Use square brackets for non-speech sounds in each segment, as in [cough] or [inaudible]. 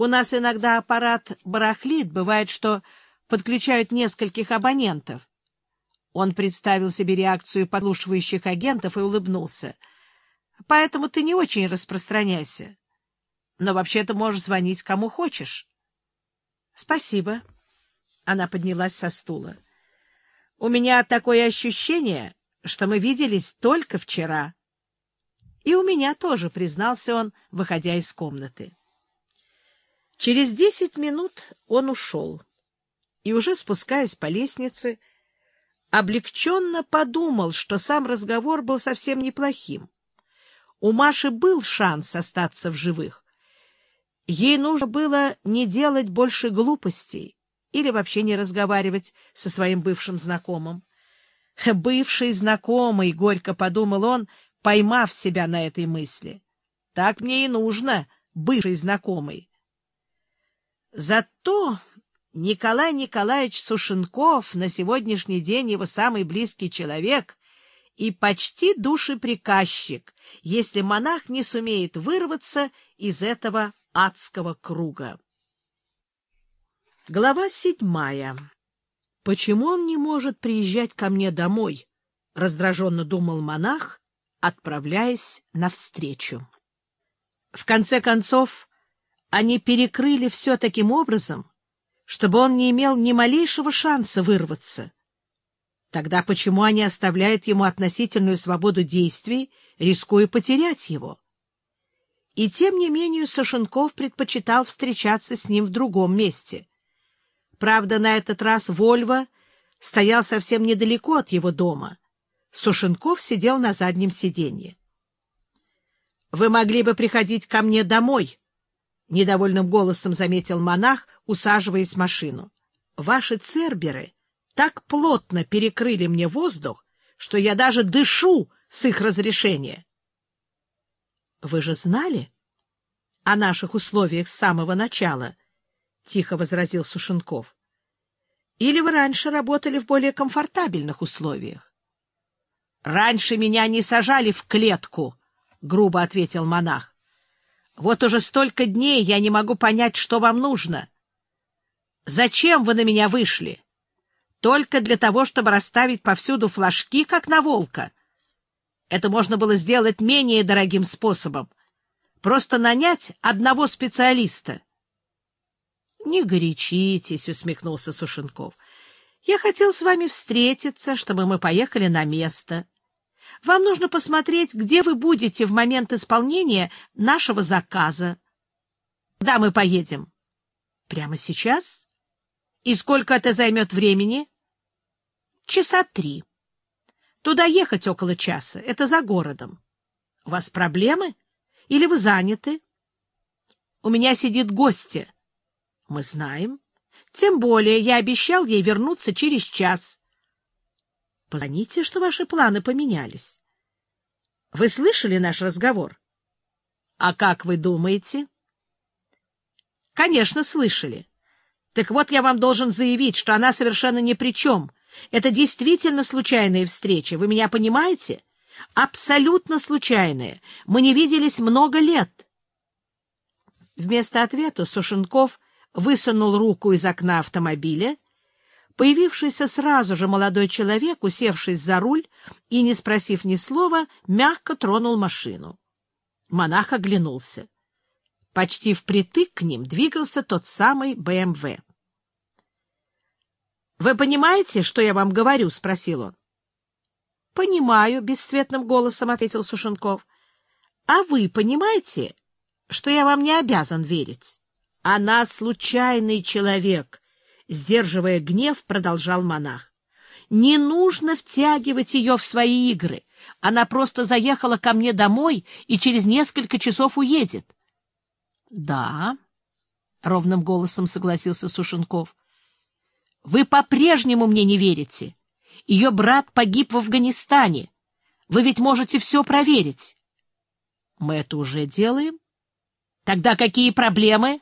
У нас иногда аппарат барахлит, бывает, что подключают нескольких абонентов. Он представил себе реакцию подслушивающих агентов и улыбнулся. Поэтому ты не очень распространяйся. Но вообще-то можешь звонить кому хочешь. — Спасибо. Она поднялась со стула. — У меня такое ощущение, что мы виделись только вчера. — И у меня тоже, — признался он, выходя из комнаты. Через десять минут он ушел, и, уже спускаясь по лестнице, облегченно подумал, что сам разговор был совсем неплохим. У Маши был шанс остаться в живых. Ей нужно было не делать больше глупостей или вообще не разговаривать со своим бывшим знакомым. [laughs] «Бывший знакомый», — горько подумал он, поймав себя на этой мысли. «Так мне и нужно, бывший знакомый». Зато Николай Николаевич Сушенков на сегодняшний день его самый близкий человек и почти душеприказчик, если монах не сумеет вырваться из этого адского круга. Глава седьмая. «Почему он не может приезжать ко мне домой?» — раздраженно думал монах, отправляясь навстречу. В конце концов, они перекрыли все таким образом, чтобы он не имел ни малейшего шанса вырваться. Тогда почему они оставляют ему относительную свободу действий, рискуя потерять его? И тем не менее Сашенков предпочитал встречаться с ним в другом месте. Правда, на этот раз Вольво стоял совсем недалеко от его дома. Сушенков сидел на заднем сиденье. — Вы могли бы приходить ко мне домой, — недовольным голосом заметил монах, усаживаясь в машину. — Ваши церберы так плотно перекрыли мне воздух, что я даже дышу с их разрешения. — Вы же знали о наших условиях с самого начала? — тихо возразил Сушенков. — Или вы раньше работали в более комфортабельных условиях? — Раньше меня не сажали в клетку, — грубо ответил монах. Вот уже столько дней я не могу понять, что вам нужно. Зачем вы на меня вышли? Только для того, чтобы расставить повсюду флажки, как на волка. Это можно было сделать менее дорогим способом. Просто нанять одного специалиста. — Не горячитесь, — усмехнулся Сушенков. — Я хотел с вами встретиться, чтобы мы поехали на место. Вам нужно посмотреть, где вы будете в момент исполнения нашего заказа. Куда мы поедем? Прямо сейчас? И сколько это займет времени? Часа три. Туда ехать около часа. Это за городом. У вас проблемы? Или вы заняты? У меня сидит гостья. Мы знаем. Тем более я обещал ей вернуться через час. Позвоните, что ваши планы поменялись. Вы слышали наш разговор? А как вы думаете? Конечно, слышали. Так вот, я вам должен заявить, что она совершенно ни при чем. Это действительно случайная встреча. Вы меня понимаете? Абсолютно случайная. Мы не виделись много лет. Вместо ответа Сушенков высунул руку из окна автомобиля Появившийся сразу же молодой человек, усевшись за руль и, не спросив ни слова, мягко тронул машину. Монах оглянулся. Почти впритык к ним двигался тот самый БМВ. — Вы понимаете, что я вам говорю? — спросил он. — Понимаю, — бесцветным голосом ответил Сушенков. — А вы понимаете, что я вам не обязан верить? Она случайный человек, Сдерживая гнев, продолжал монах. «Не нужно втягивать ее в свои игры. Она просто заехала ко мне домой и через несколько часов уедет». «Да», — ровным голосом согласился Сушенков. «Вы по-прежнему мне не верите. Ее брат погиб в Афганистане. Вы ведь можете все проверить». «Мы это уже делаем. Тогда какие проблемы?»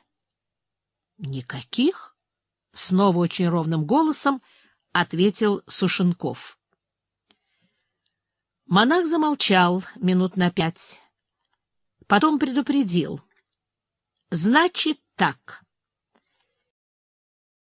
«Никаких», Снова очень ровным голосом ответил Сушенков. Монах замолчал минут на пять. Потом предупредил. — Значит так.